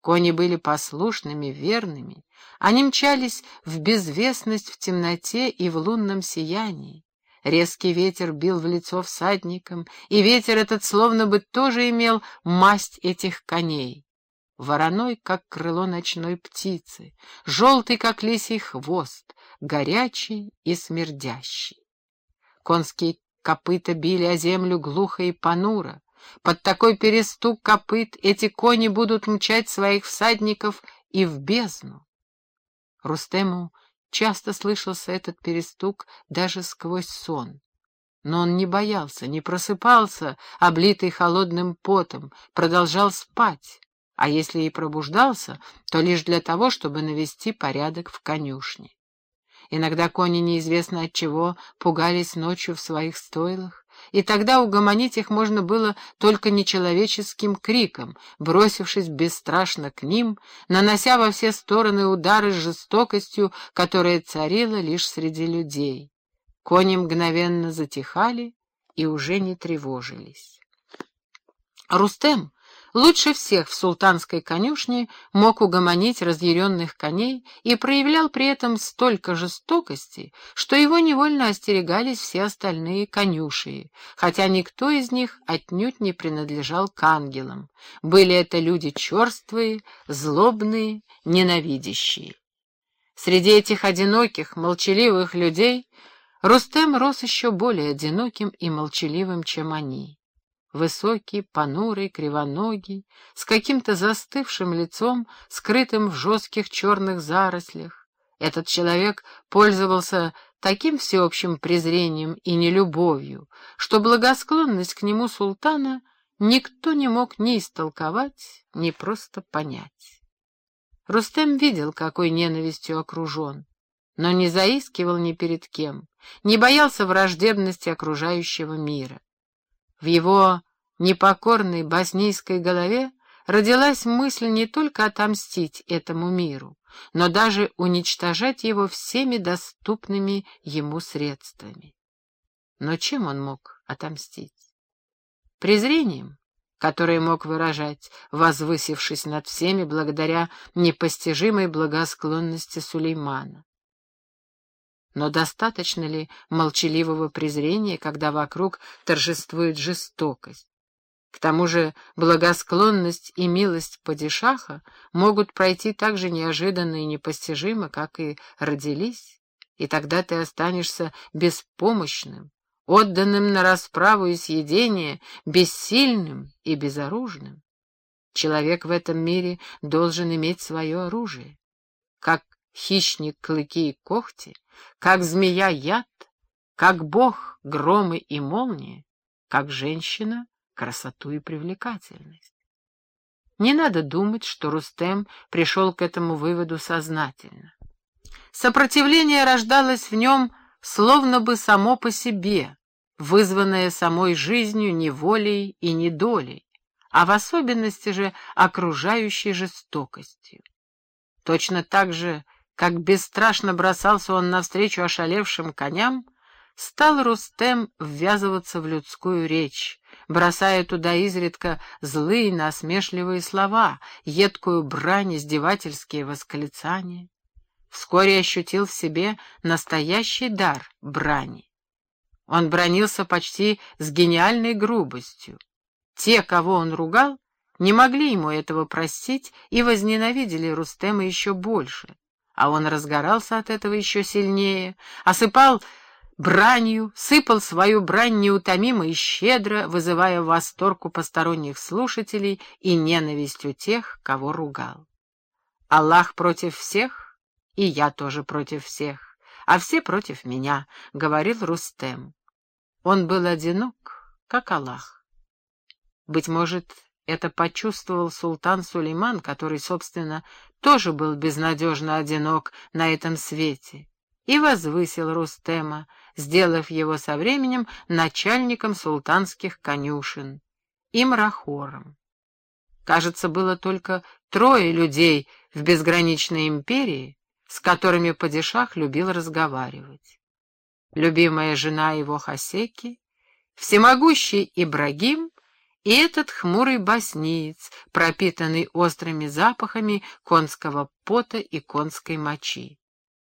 Кони были послушными, верными. Они мчались в безвестность в темноте и в лунном сиянии. Резкий ветер бил в лицо всадникам, и ветер этот словно бы тоже имел масть этих коней. Вороной, как крыло ночной птицы, желтый, как лисий хвост, горячий и смердящий. Конские копыта били о землю глухо и понуро. Под такой перестук копыт эти кони будут мчать своих всадников и в бездну. Рустему часто слышался этот перестук даже сквозь сон. Но он не боялся, не просыпался, облитый холодным потом, продолжал спать, а если и пробуждался, то лишь для того, чтобы навести порядок в конюшне. Иногда кони неизвестно от чего пугались ночью в своих стойлах, и тогда угомонить их можно было только нечеловеческим криком, бросившись бесстрашно к ним, нанося во все стороны удары с жестокостью, которая царила лишь среди людей. Кони мгновенно затихали и уже не тревожились. Рустем лучше всех в султанской конюшне мог угомонить разъяренных коней и проявлял при этом столько жестокости, что его невольно остерегались все остальные конюшии, хотя никто из них отнюдь не принадлежал к ангелам. Были это люди черствые, злобные, ненавидящие. Среди этих одиноких, молчаливых людей Рустем рос еще более одиноким и молчаливым, чем они. Высокий, понурый, кривоногий, с каким-то застывшим лицом, скрытым в жестких черных зарослях. Этот человек пользовался таким всеобщим презрением и нелюбовью, что благосклонность к нему султана никто не мог ни истолковать, ни просто понять. Рустем видел, какой ненавистью окружен, но не заискивал ни перед кем, не боялся враждебности окружающего мира. В его непокорной боснийской голове родилась мысль не только отомстить этому миру, но даже уничтожать его всеми доступными ему средствами. Но чем он мог отомстить? Презрением, которое мог выражать, возвысившись над всеми благодаря непостижимой благосклонности Сулеймана. Но достаточно ли молчаливого презрения, когда вокруг торжествует жестокость? К тому же благосклонность и милость падишаха могут пройти так же неожиданно и непостижимо, как и родились, и тогда ты останешься беспомощным, отданным на расправу и съедение, бессильным и безоружным. Человек в этом мире должен иметь свое оружие. Как хищник клыки и когти, как змея яд, как бог громы и молнии, как женщина красоту и привлекательность. Не надо думать, что Рустем пришел к этому выводу сознательно. Сопротивление рождалось в нем словно бы само по себе, вызванное самой жизнью, неволей и недолей, а в особенности же окружающей жестокостью. Точно так же, как бесстрашно бросался он навстречу ошалевшим коням, стал Рустем ввязываться в людскую речь, бросая туда изредка злые насмешливые слова, едкую брань, издевательские восклицания. Вскоре ощутил в себе настоящий дар брани. Он бронился почти с гениальной грубостью. Те, кого он ругал, не могли ему этого простить и возненавидели Рустема еще больше, а он разгорался от этого еще сильнее, осыпал бранью, сыпал свою брань неутомимо и щедро, вызывая восторг у посторонних слушателей и ненависть у тех, кого ругал. «Аллах против всех, и я тоже против всех, а все против меня», — говорил Рустем. Он был одинок, как Аллах. Быть может, это почувствовал султан Сулейман, который, собственно, тоже был безнадежно одинок на этом свете и возвысил Рустема, сделав его со временем начальником султанских конюшен и мрахором. Кажется, было только трое людей в безграничной империи, с которыми падишах любил разговаривать. Любимая жена его Хасеки, всемогущий Ибрагим и этот хмурый боснеец, пропитанный острыми запахами конского пота и конской мочи.